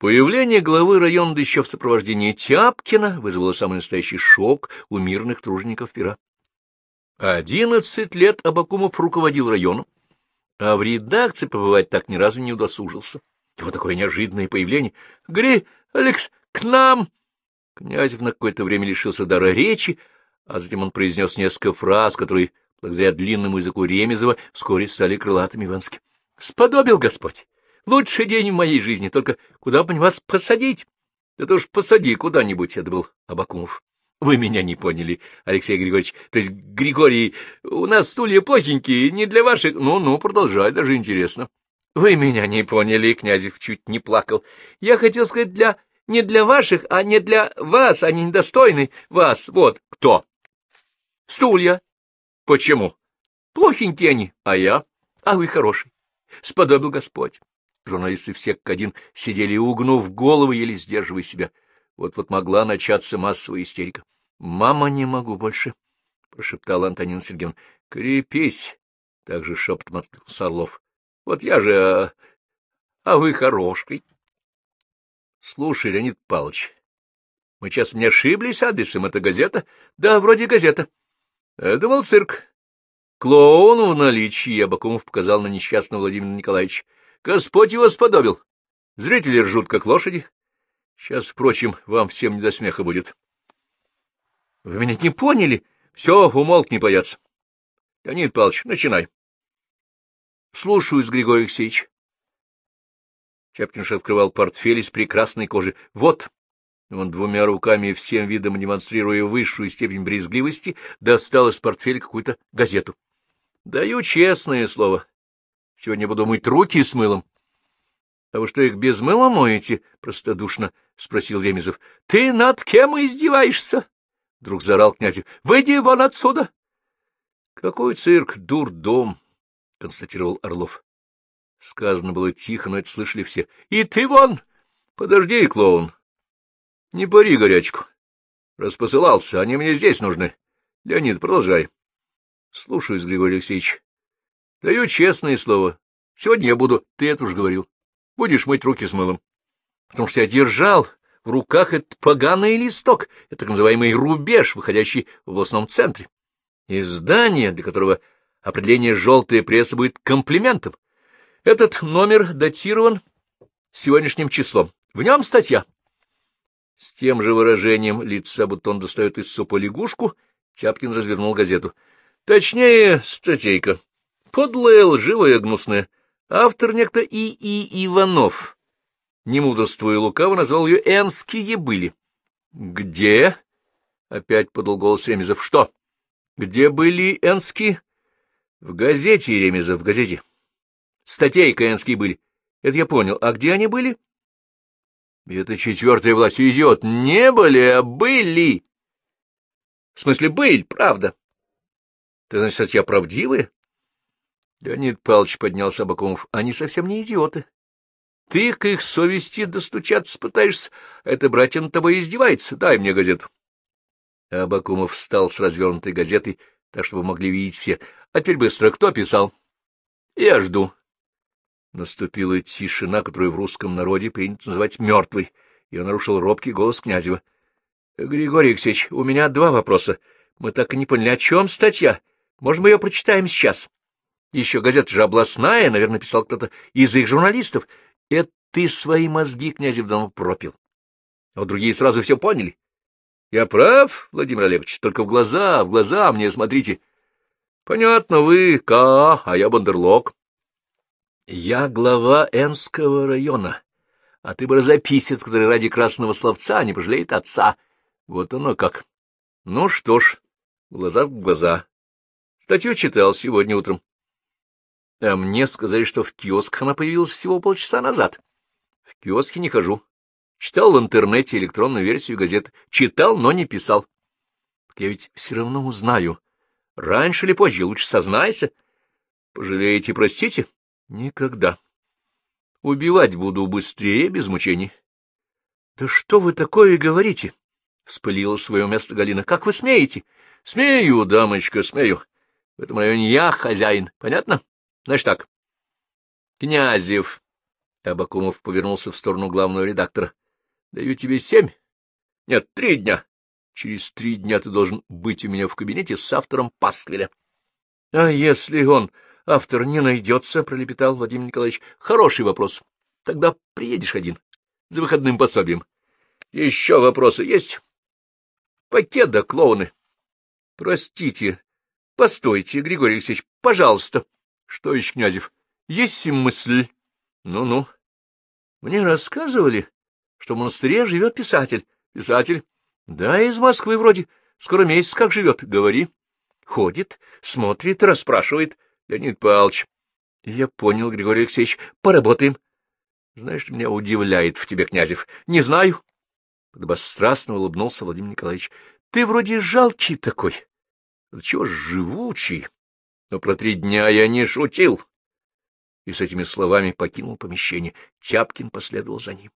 Появление главы района, еще в сопровождении Тяпкина, вызвало самый настоящий шок у мирных тружеников пера. Одиннадцать лет Абакумов руководил районом, а в редакции побывать так ни разу не удосужился. Вот такое неожиданное появление. — Гри, Алекс, к нам! Князев на какое-то время лишился дара речи, а затем он произнес несколько фраз, которые, благодаря длинному языку Ремезова, вскоре стали крылатыми Ивански. — Сподобил Господь! Лучший день в моей жизни, только куда бы вас посадить? Да то уж посади куда-нибудь, это был Абакумов. Вы меня не поняли, Алексей Григорьевич. То есть, Григорий, у нас стулья плохенькие, не для ваших... Ну-ну, продолжай, даже интересно. Вы меня не поняли, Князев чуть не плакал. Я хотел сказать для... Не для ваших, а не для вас, они недостойны вас. Вот кто. Стулья. Почему? Плохенькие они, а я? А вы хороший. Сподобил Господь. Журналисты все как один сидели угнув головы, еле сдерживая себя. Вот-вот могла начаться массовая истерика. — Мама, не могу больше, — прошептала Антонина Сергеевна. — Крепись, — также шепотом откликнулся Орлов. — Вот я же... А, а вы хороший. — Слушай, Леонид Павлович, мы часто не ошиблись адресом. Это газета? — Да, вроде газета. — Я думал, цирк. Клоун в наличии, Абакумов показал на несчастного Владимира Николаевича. Господь его сподобил. Зрители ржут, как лошади. Сейчас, впрочем, вам всем не до смеха будет. Вы меня не поняли? Все, умолк, не бояться. Леонид Павлович, начинай. Слушаюсь, Григорий Алексеевич. Тяпкинш открывал портфель из прекрасной кожи. Вот. Он двумя руками, всем видом демонстрируя высшую степень брезгливости, достал из портфеля какую-то газету. Даю честное слово. Сегодня буду мыть руки с мылом. — А вы что, их без мыла моете? — простодушно спросил Ремезов. — Ты над кем издеваешься? — вдруг заорал князев. — Выйди вон отсюда! — Какой цирк, дурдом! — констатировал Орлов. Сказано было тихо, но это слышали все. — И ты вон! Подожди, клоун! Не пари горячку. Распосылался, они мне здесь нужны. Леонид, продолжай. — Слушаюсь, Григорий Алексеевич. Даю честное слово. Сегодня я буду, ты это уж говорил, будешь мыть руки с мылом. Потому что я держал в руках этот поганый листок, это так называемый рубеж, выходящий в областном центре. Издание, для которого определение «желтая пресса» будет комплиментом. Этот номер датирован сегодняшним числом. В нем статья. С тем же выражением лица, будто он достает из супа лягушку, Тяпкин развернул газету. Точнее, статейка. Подлая, лживая, гнусная. Автор некто И.И. Иванов. Не мудрствуя лукаво, назвал ее «Энские были». — Где? — опять подал голос Ремезов. — Что? — Где были Энские? — В газете, Ремезов, в газете. Статейка Энские были. Это я понял. А где они были? — Это четвертая власть. Идиот. Не были, а были. — В смысле, были, правда. — Ты, значит, статья правдивая? Леонид Павлович поднялся Абакумов. — Они совсем не идиоты. Ты к их совести достучаться пытаешься. Это братья над тобой издевается. Дай мне газету. Абакумов встал с развернутой газетой, так, чтобы могли видеть все. А теперь быстро. Кто писал? — Я жду. Наступила тишина, которую в русском народе принято называть мертвой. Ее нарушил робкий голос Князева. — Григорий Алексеевич, у меня два вопроса. Мы так и не поняли, о чем статья. Может, мы ее прочитаем сейчас? — еще газета же областная, наверное, писал кто-то из их журналистов. Это ты свои мозги, князев, давно пропил. А вот другие сразу все поняли. Я прав, Владимир Олегович, только в глаза, в глаза мне смотрите. Понятно, вы К, а я Бандерлог. Я глава Энского района, а ты барозаписец, который ради красного словца не пожалеет отца. Вот оно как. Ну что ж, глаза в глаза. Статью читал сегодня утром. А мне сказали, что в киоск она появилась всего полчаса назад. В киоске не хожу. Читал в интернете электронную версию газеты. Читал, но не писал. Так я ведь все равно узнаю. Раньше или позже, лучше сознайся. Пожалеете, простите? Никогда. Убивать буду быстрее, без мучений. — Да что вы такое говорите? — вспылила свое место Галина. — Как вы смеете? — Смею, дамочка, смею. В этом районе я хозяин, понятно? — Значит так. Князев, Абакумов повернулся в сторону главного редактора. — Даю тебе семь? Нет, три дня. Через три дня ты должен быть у меня в кабинете с автором Пасквиля. — А если он, автор, не найдется, — пролепетал Владимир Николаевич, — хороший вопрос. Тогда приедешь один, за выходным пособием. — Еще вопросы есть? — Пакет клоуны. — Простите, постойте, Григорий Алексеевич, пожалуйста. — Что еще, Князев? Есть мысль? Ну — Ну-ну. Мне рассказывали, что в монастыре живет писатель. Писатель? Да, из Москвы вроде. Скоро месяц как живет. Говори. Ходит, смотрит, расспрашивает. Леонид Павлович. Я понял, Григорий Алексеевич. Поработаем. Знаешь, меня удивляет в тебе, Князев? Не знаю. Подобострастно улыбнулся Владимир Николаевич. Ты вроде жалкий такой. Чего живучий. Но про три дня я не шутил. И с этими словами покинул помещение. Тяпкин последовал за ним.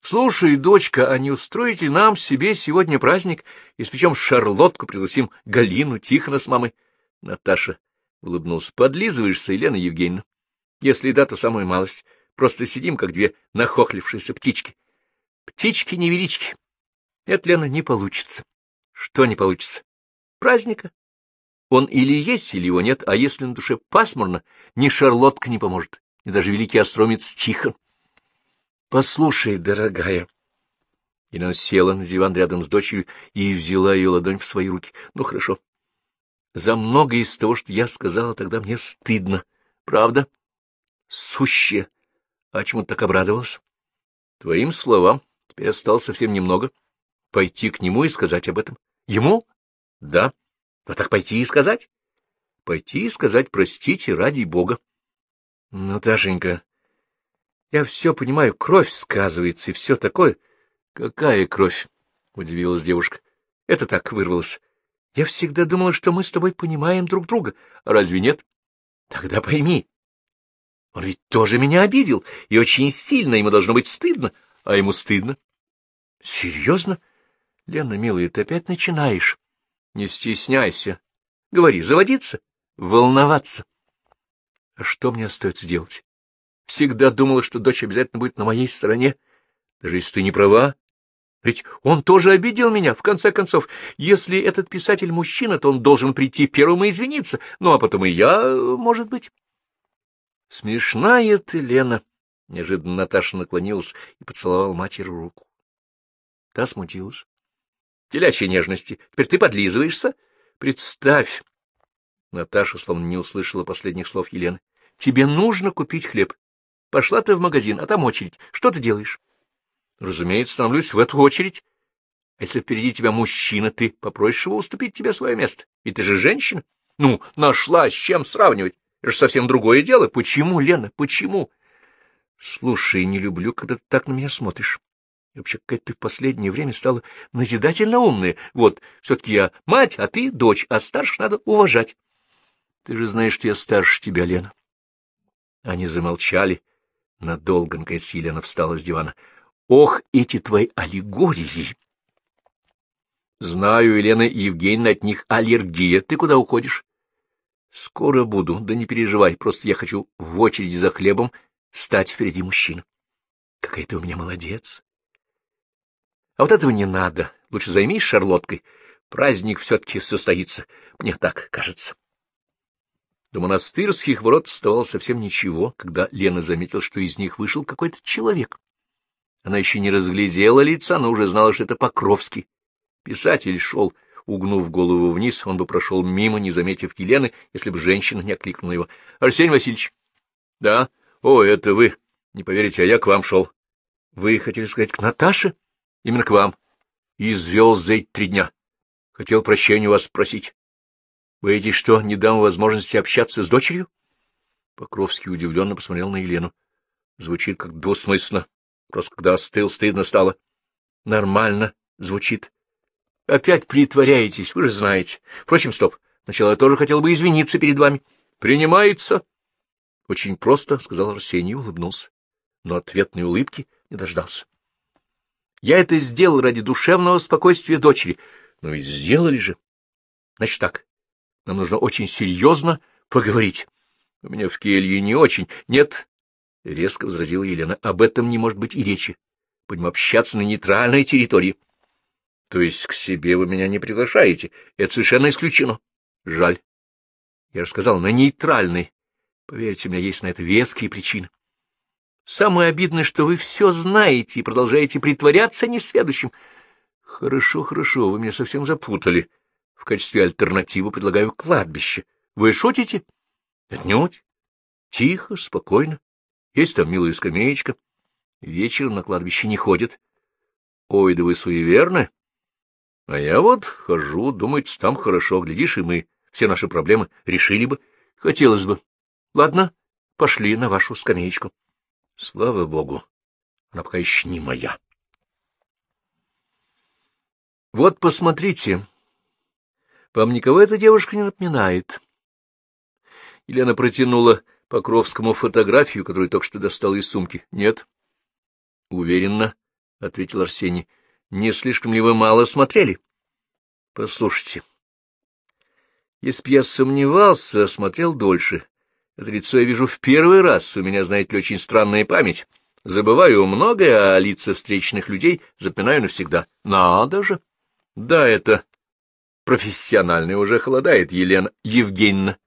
Слушай, дочка, а не устроите нам себе сегодня праздник? Испечем шарлотку, пригласим Галину, Тихона с мамой. Наташа улыбнулся. Подлизываешься, Елена Евгеньевна? Если да, то самую малость. Просто сидим, как две нахохлившиеся птички. Птички-невелички. Это, Лена, не получится. Что не получится? Праздника. Он или есть, или его нет, а если на душе пасмурно, ни шарлотка не поможет, ни даже великий остромец Тихон. Послушай, дорогая. Елена села на диван рядом с дочерью и взяла ее ладонь в свои руки. Ну, хорошо. За многое из того, что я сказала, тогда мне стыдно. Правда? Сущее. А чему ты так обрадовался? Твоим словам теперь осталось совсем немного. Пойти к нему и сказать об этом. Ему? Да. Но так пойти и сказать? Пойти и сказать простите ради Бога. Ну, Дашенька, я все понимаю, кровь сказывается и все такое. — Какая кровь? — удивилась девушка. — Это так вырвалось. Я всегда думала, что мы с тобой понимаем друг друга. А разве нет? Тогда пойми. Он ведь тоже меня обидел, и очень сильно ему должно быть стыдно. А ему стыдно. — Серьезно? Лена, милая, ты опять начинаешь. Не стесняйся. Говори, заводиться? Волноваться. А что мне остается делать? Всегда думала, что дочь обязательно будет на моей стороне. Даже если ты не права. Ведь он тоже обидел меня, в конце концов. Если этот писатель мужчина, то он должен прийти первым и извиниться. Ну, а потом и я, может быть. Смешная ты, Лена. Неожиданно Наташа наклонилась и поцеловала матери руку. Та смутилась. Телячьей нежности. Теперь ты подлизываешься? Представь. Наташа словно не услышала последних слов Елены. Тебе нужно купить хлеб. Пошла ты в магазин, а там очередь. Что ты делаешь? Разумеется, становлюсь в эту очередь. А если впереди тебя мужчина, ты попросишь его уступить тебе свое место. И ты же женщина. Ну, нашла с чем сравнивать. Это же совсем другое дело. Почему, Лена, почему? Слушай, не люблю, когда ты так на меня смотришь. И вообще, какая ты в последнее время стала назидательно умная. Вот, все-таки я мать, а ты дочь, а старших надо уважать. Ты же знаешь, что я старше тебя, Лена. Они замолчали Надолго, наконец, Елена встала с дивана. Ох, эти твои аллегории! Знаю, Елена Евгеньевна, от них аллергия. Ты куда уходишь? Скоро буду, да не переживай, просто я хочу в очереди за хлебом стать впереди мужчин. Какая ты у меня молодец. А вот этого не надо. Лучше займись шарлоткой. Праздник все-таки состоится, мне так кажется. До монастырских ворот оставалось совсем ничего, когда Лена заметила, что из них вышел какой-то человек. Она еще не разглядела лица, но уже знала, что это Покровский. Писатель шел, угнув голову вниз, он бы прошел мимо, не заметив Елены, если бы женщина не окликнула его. — Арсений Васильевич. — Да. О, это вы. Не поверите, а я к вам шел. — Вы хотели сказать к Наташе? — Именно к вам. Извел за эти три дня. Хотел прощения у вас спросить. Боитесь, что не дам возможности общаться с дочерью? Покровский удивленно посмотрел на Елену. Звучит как двусмысленно. Просто когда остыл, стыдно стало. Нормально звучит. Опять притворяетесь, вы же знаете. Впрочем, стоп. Сначала я тоже хотел бы извиниться перед вами. Принимается. Очень просто, — сказал Арсений и улыбнулся. Но ответной улыбки не дождался. Я это сделал ради душевного спокойствия дочери. Но ведь сделали же. Значит так, нам нужно очень серьезно поговорить. У меня в келье не очень. Нет, — резко возразила Елена, — об этом не может быть и речи. Будем общаться на нейтральной территории. То есть к себе вы меня не приглашаете. Это совершенно исключено. Жаль. Я же сказал, на нейтральной. Поверьте, у меня есть на это веские причины. Самое обидное, что вы все знаете и продолжаете притворяться несведущим. Хорошо, хорошо, вы меня совсем запутали. В качестве альтернативы предлагаю кладбище. Вы шутите? Отнюдь. Тихо, спокойно. Есть там милая скамеечка. Вечером на кладбище не ходят. Ой, да вы суеверны. А я вот хожу, думаете, там хорошо, глядишь, и мы все наши проблемы решили бы. Хотелось бы. Ладно, пошли на вашу скамеечку. Слава богу, она пока еще не моя. Вот посмотрите. Вам никого эта девушка не напоминает. Елена протянула Покровскому фотографию, которую только что достала из сумки. — Нет. — Уверенно, — ответил Арсений. — Не слишком ли вы мало смотрели? — Послушайте. Если б я сомневался, смотрел дольше. Это лицо я вижу в первый раз. У меня, знаете ли, очень странная память. Забываю многое, а лица встречных людей запоминаю навсегда. Надо же! Да, это профессиональный уже холодает, Елена Евгеньевна.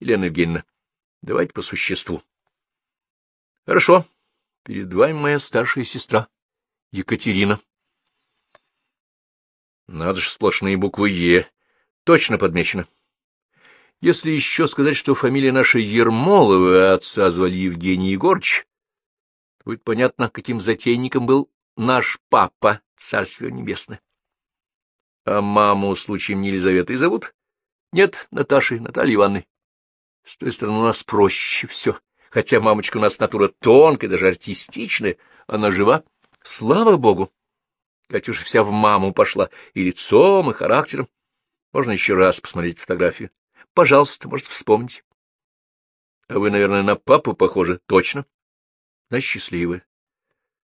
Елена Евгеньевна, давайте по существу. Хорошо. Перед вами моя старшая сестра, Екатерина. Надо же сплошные буквы «Е». Точно подмечено. Если еще сказать, что фамилия наша Ермолова, а отца звали Евгений Егорыч, будет понятно, каким затейником был наш папа, царствие небесное. А маму случаем не Елизаветой зовут? Нет, Наташей, Натальей Ивановной. С той стороны у нас проще все. Хотя мамочка у нас натура тонкая, даже артистичная. Она жива. Слава богу! Катюша вся в маму пошла. И лицом, и характером. Можно еще раз посмотреть фотографию. Пожалуйста, может, вспомнить. А вы, наверное, на папу похожи. Точно. На счастливы.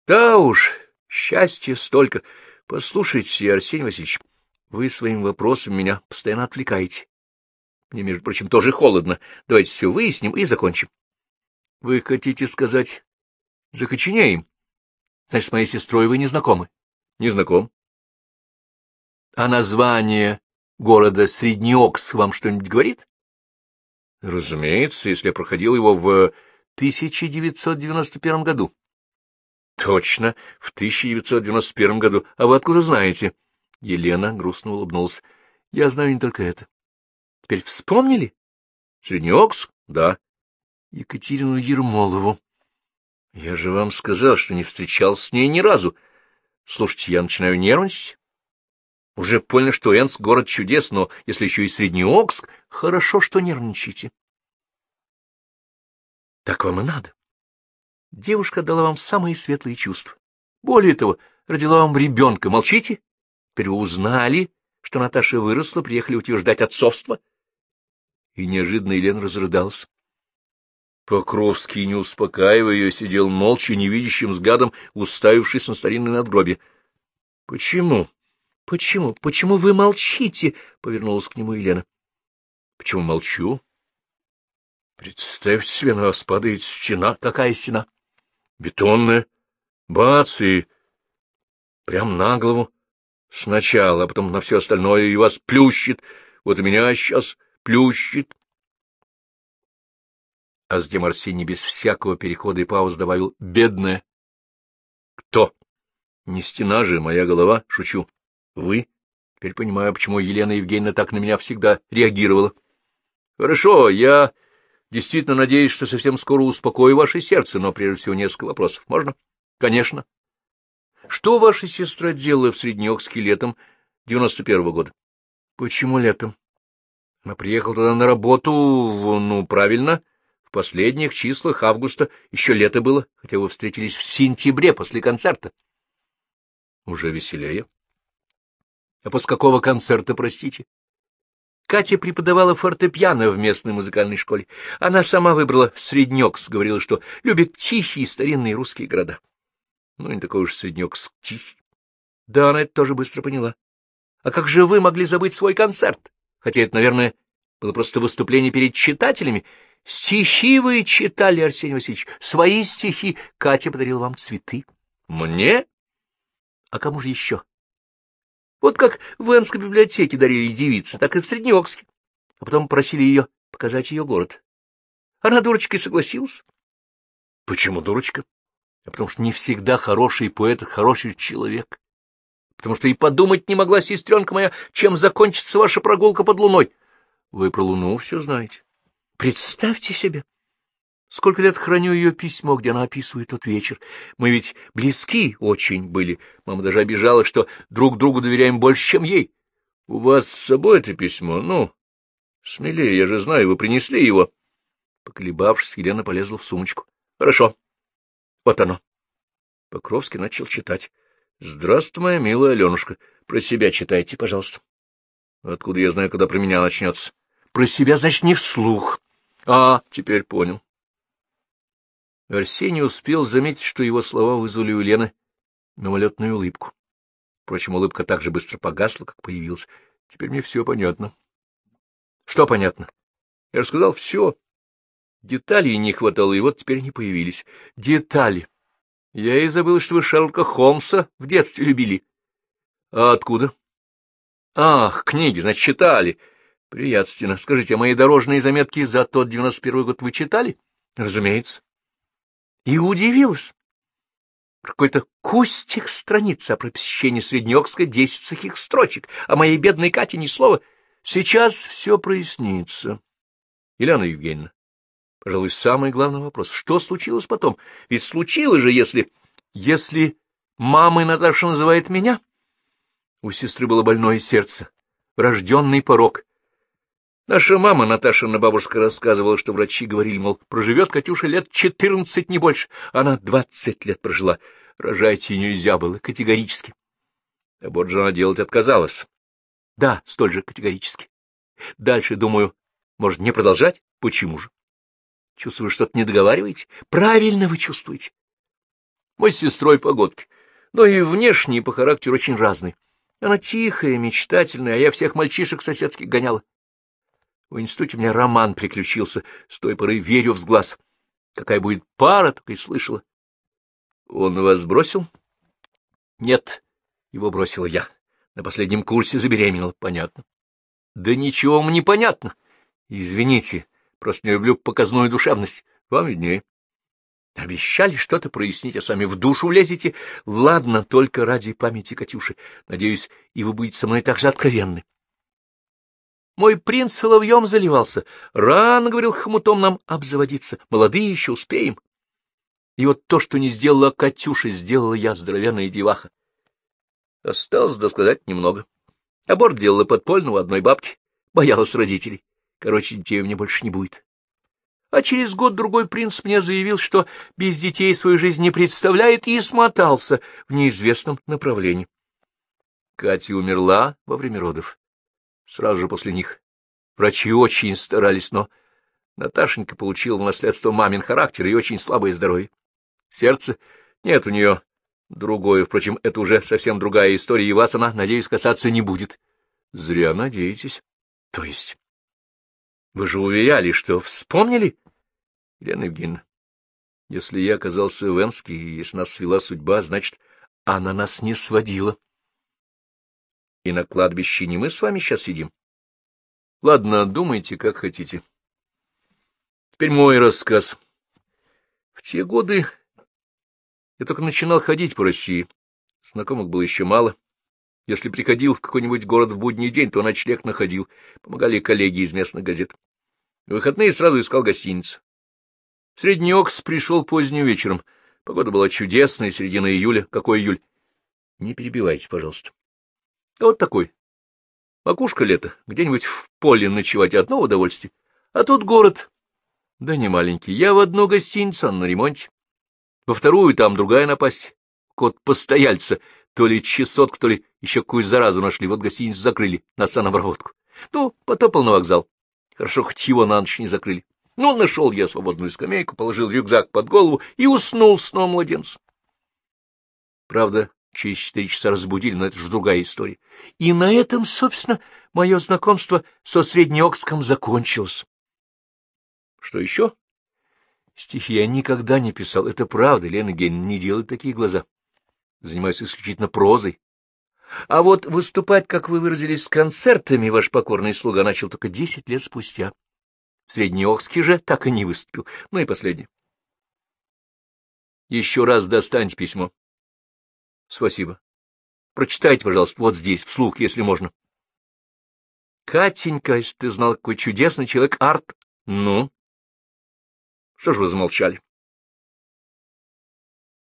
Да уж, счастья столько. Послушайте, Арсений Васильевич, вы своим вопросом меня постоянно отвлекаете. Мне, между прочим, тоже холодно. Давайте все выясним и закончим. Вы хотите сказать, закоченеем? Значит, с моей сестрой вы не знакомы? Не знаком. А название города Среднеокс вам что-нибудь говорит? Разумеется, если я проходил его в 1991 году. Точно, в 1991 году. А вы откуда знаете? Елена грустно улыбнулась. Я знаю не только это. Теперь вспомнили? Среднеокс? Да. Екатерину Ермолову. Я же вам сказал, что не встречался с ней ни разу. Слушайте, я начинаю нервничать. Уже понял, что Энск — город чудес, но если еще и Среднеокск, хорошо, что нервничаете. Так вам и надо. Девушка дала вам самые светлые чувства. Более того, родила вам ребенка. Молчите? Теперь вы узнали, что Наташа выросла, приехали утверждать отцовство и неожиданно Елена разрыдалась. Покровский, не успокаивая ее, сидел молча, невидящим взглядом, уставившись на старинное надгробие. — Почему? Почему? Почему вы молчите? — повернулась к нему Елена. — Почему молчу? — Представьте себе, на вас падает стена. Какая стена? — Бетонная. Бац, и прям на голову. Сначала, а потом на все остальное, и вас плющит. Вот и меня сейчас плющит. А затем Арсений без всякого перехода и пауз добавил «бедная». «Кто?» «Не стена же, моя голова, шучу. Вы?» Теперь понимаю, почему Елена Евгеньевна так на меня всегда реагировала. «Хорошо, я действительно надеюсь, что совсем скоро успокою ваше сердце, но прежде всего несколько вопросов. Можно?» «Конечно». «Что ваша сестра делала в Среднеокске летом девяносто первого года?» «Почему летом?» Она приехала туда на работу, в, ну, правильно, в последних числах августа, еще лето было, хотя вы встретились в сентябре после концерта. Уже веселее. А после какого концерта, простите? Катя преподавала фортепиано в местной музыкальной школе. Она сама выбрала Среднёкс, говорила, что любит тихие старинные русские города. Ну, не такой уж Среднёкс тихий. Да, она это тоже быстро поняла. А как же вы могли забыть свой концерт? хотя это, наверное, было просто выступление перед читателями. Стихи вы читали, Арсений Васильевич, свои стихи. Катя подарила вам цветы. Мне? А кому же еще? Вот как в Энской библиотеке дарили девицы, так и в Среднеокске. А потом просили ее показать ее город. Она дурочкой согласилась. Почему дурочка? А потому что не всегда хороший поэт — хороший человек. Потому что и подумать не могла сестренка моя, чем закончится ваша прогулка под луной. Вы про луну все знаете. Представьте себе. Сколько лет храню ее письмо, где она описывает тот вечер. Мы ведь близки очень были. Мама даже обижала, что друг другу доверяем больше, чем ей. У вас с собой это письмо? Ну, смелее, я же знаю, вы принесли его. Поколебавшись, Елена полезла в сумочку. Хорошо. Вот оно. Покровский начал читать. Здравствуй, моя милая Аленушка. Про себя читайте, пожалуйста. Откуда я знаю, когда про меня начнется? Про себя, значит, не вслух. А, теперь понял. Арсений успел заметить, что его слова вызвали у Лены мимолетную улыбку. Впрочем, улыбка так же быстро погасла, как появилась. Теперь мне все понятно. Что понятно? Я рассказал все. Деталей не хватало, и вот теперь они появились. Детали. Я и забыл, что вы Шерлока Холмса в детстве любили. А откуда? Ах, книги, значит, читали. Приятственно. Скажите, а мои дорожные заметки за тот девяносто первый год вы читали? Разумеется и удивилась. Какой-то кустик страницы, а про посещение Среднеокска десять сухих строчек, а моей бедной Кате ни слова. Сейчас все прояснится. Елена Евгеньевна, пожалуй, самый главный вопрос. Что случилось потом? Ведь случилось же, если... Если мамой Наташа называет меня? У сестры было больное сердце, рожденный порог. Наша мама, Наташина бабушка, рассказывала, что врачи говорили, мол, проживет Катюша лет четырнадцать, не больше. Она двадцать лет прожила. Рожать ей нельзя было, категорически. Аборт же она делать отказалась. Да, столь же категорически. Дальше, думаю, может, не продолжать? Почему же? Чувствую, что-то не договариваете? Правильно вы чувствуете. Мы с сестрой погодки, но и внешне, и по характеру очень разные. Она тихая, мечтательная, а я всех мальчишек соседских гоняла. В институте у меня роман приключился, с той поры верю в глаз. Какая будет пара, только и слышала. Он вас бросил? Нет, его бросила я. На последнем курсе забеременела, понятно. Да ничего вам не понятно. Извините, просто не люблю показную душевность. Вам виднее. Обещали что-то прояснить, а сами в душу влезете. Ладно, только ради памяти Катюши. Надеюсь, и вы будете со мной так же откровенны. Мой принц соловьем заливался. Рано, — говорил хомутом, — нам обзаводиться. Молодые еще успеем. И вот то, что не сделала Катюша, сделала я, здоровенная деваха. Осталось досказать немного. Аборт делала подпольно у одной бабки. Боялась родителей. Короче, детей у меня больше не будет. А через год-другой принц мне заявил, что без детей свою жизнь не представляет, и смотался в неизвестном направлении. Катя умерла во время родов сразу же после них. Врачи очень старались, но Наташенька получила в наследство мамин характер и очень слабое здоровье. Сердце нет у нее другое, впрочем, это уже совсем другая история, и вас она, надеюсь, касаться не будет. Зря надеетесь. То есть? Вы же уверяли, что вспомнили? Елена Евгеньевна, если я оказался в Энске, и если нас свела судьба, значит, она нас не сводила и на кладбище не мы с вами сейчас сидим. Ладно, думайте, как хотите. Теперь мой рассказ. В те годы я только начинал ходить по России. Знакомых было еще мало. Если приходил в какой-нибудь город в будний день, то ночлег находил. Помогали коллеги из местных газет. В выходные сразу искал гостиницу. В Средний Окс пришел поздним вечером. Погода была чудесная, середина июля. Какой июль? Не перебивайте, пожалуйста. Вот такой. Макушка лета, где-нибудь в поле ночевать одно удовольствие. А тут город. Да не маленький. Я в одну гостиницу, на ремонте. Во вторую там другая напасть. Кот постояльца. То ли чесотку, то ли еще какую заразу нашли. Вот гостиницу закрыли на санобработку. Ну, потопал на вокзал. Хорошо, хоть его на ночь не закрыли. Ну, нашел я свободную скамейку, положил рюкзак под голову и уснул сном младенца. Правда, через четыре часа разбудили, но это же другая история. И на этом, собственно, мое знакомство со Среднеокском закончилось. Что еще? Стихи я никогда не писал. Это правда, Лена Гейн не делает такие глаза. Занимаюсь исключительно прозой. А вот выступать, как вы выразились, с концертами ваш покорный слуга начал только десять лет спустя. В Среднеохске же так и не выступил. Ну и последнее. Еще раз достаньте письмо. Спасибо. Прочитайте, пожалуйста, вот здесь, вслух, если можно. Катенька, если ты знал, какой чудесный человек Арт. Ну? Что ж вы замолчали?